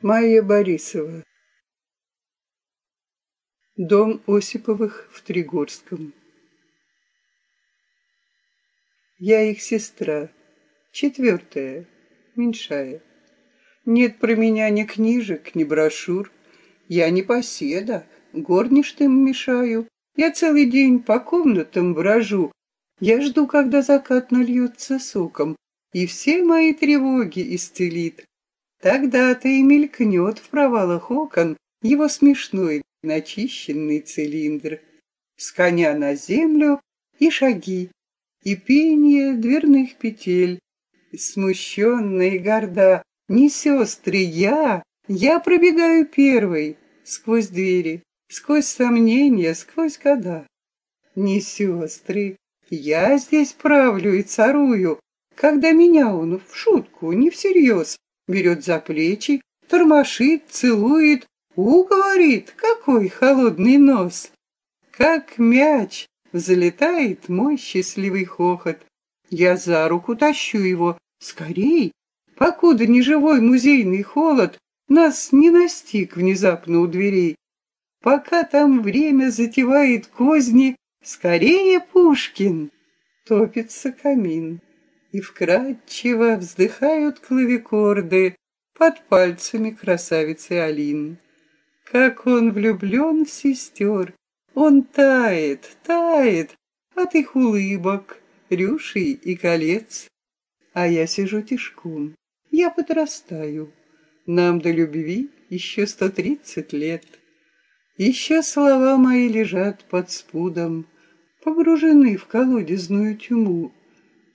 Майя Борисова. Дом Осиповых в Тригорском. Я их сестра, четвертая, меньшая. Нет про меня ни книжек, ни брошюр. Я не поседа, горничным мешаю. Я целый день по комнатам брожу. Я жду, когда закат нальется соком, и все мои тревоги исцелит. Тогда-то и мелькнет в провалах окон его смешной начищенный цилиндр. С коня на землю и шаги, и пение дверных петель. Смущенная и горда, не сестры, я, я пробегаю первой сквозь двери, сквозь сомнения, сквозь года. Не сестры, я здесь правлю и царую, когда меня он в шутку, не всерьез, берет за плечи, тормошит, целует, уговорит, какой холодный нос. Как мяч взлетает мой счастливый хохот. Я за руку тащу его, скорей, покуда неживой музейный холод нас не настиг внезапно у дверей. Пока там время затевает козни, скорее, Пушкин, топится камин и вкрадчиво вздыхают клавикорды под пальцами красавицы Алин. Как он влюблен в сестер, он тает, тает от их улыбок, рюшей и колец. А я сижу тишком, я подрастаю. Нам до любви еще сто тридцать лет. Еще слова мои лежат под спудом, погружены в колодезную тьму.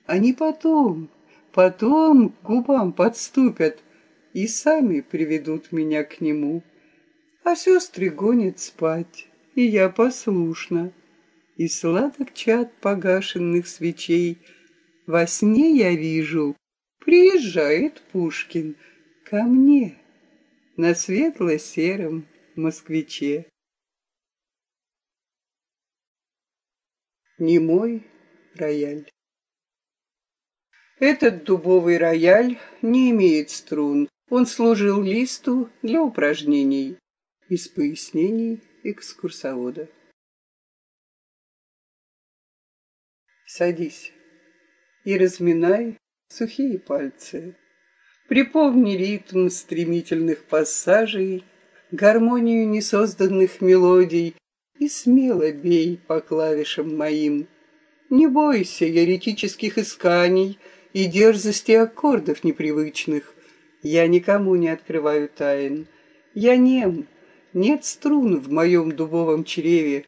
Они потом, потом к губам подступят и сами приведут меня к нему. А сестры гонят спать, и я послушна. И сладок чад погашенных свечей во сне я вижу, приезжает Пушкин ко мне на светло-сером москвиче. Немой рояль этот дубовый рояль не имеет струн. Он служил листу для упражнений. Из пояснений экскурсовода. Садись и разминай сухие пальцы. Припомни ритм стремительных пассажей, гармонию несозданных мелодий и смело бей по клавишам моим. Не бойся еретических исканий — и дерзости аккордов непривычных. Я никому не открываю тайн. Я нем, нет струн в моем дубовом чреве.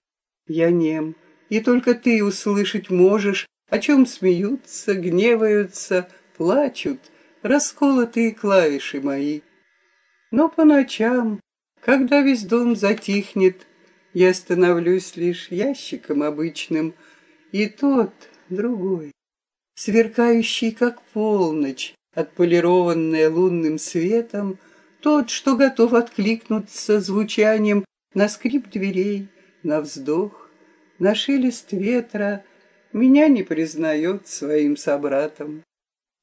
Я нем, и только ты услышать можешь, о чем смеются, гневаются, плачут расколотые клавиши мои. Но по ночам, когда весь дом затихнет, я становлюсь лишь ящиком обычным, и тот, другой, сверкающий, как полночь, отполированная лунным светом, тот, что готов откликнуться звучанием на скрип дверей, на вздох, на шелест ветра, меня не признает своим собратом.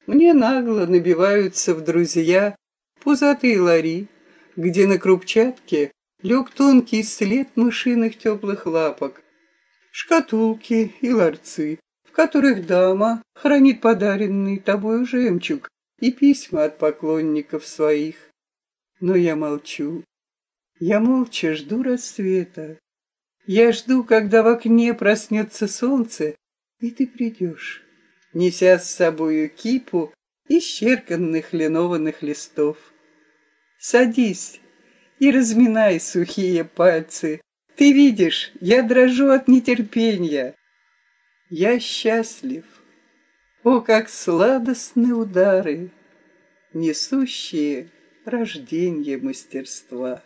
Мне нагло набиваются в друзья пузатые лари, где на крупчатке лег тонкий след мышиных теплых лапок, шкатулки и ларцы, которых дама хранит подаренный тобою жемчуг и письма от поклонников своих. Но я молчу. Я молча жду рассвета. Я жду, когда в окне проснется солнце, и ты придешь, неся с собою кипу исчерканных линованных листов. Садись и разминай сухие пальцы. Ты видишь, я дрожу от нетерпения. Я счастлив. О, как сладостны удары, Несущие рождение мастерства.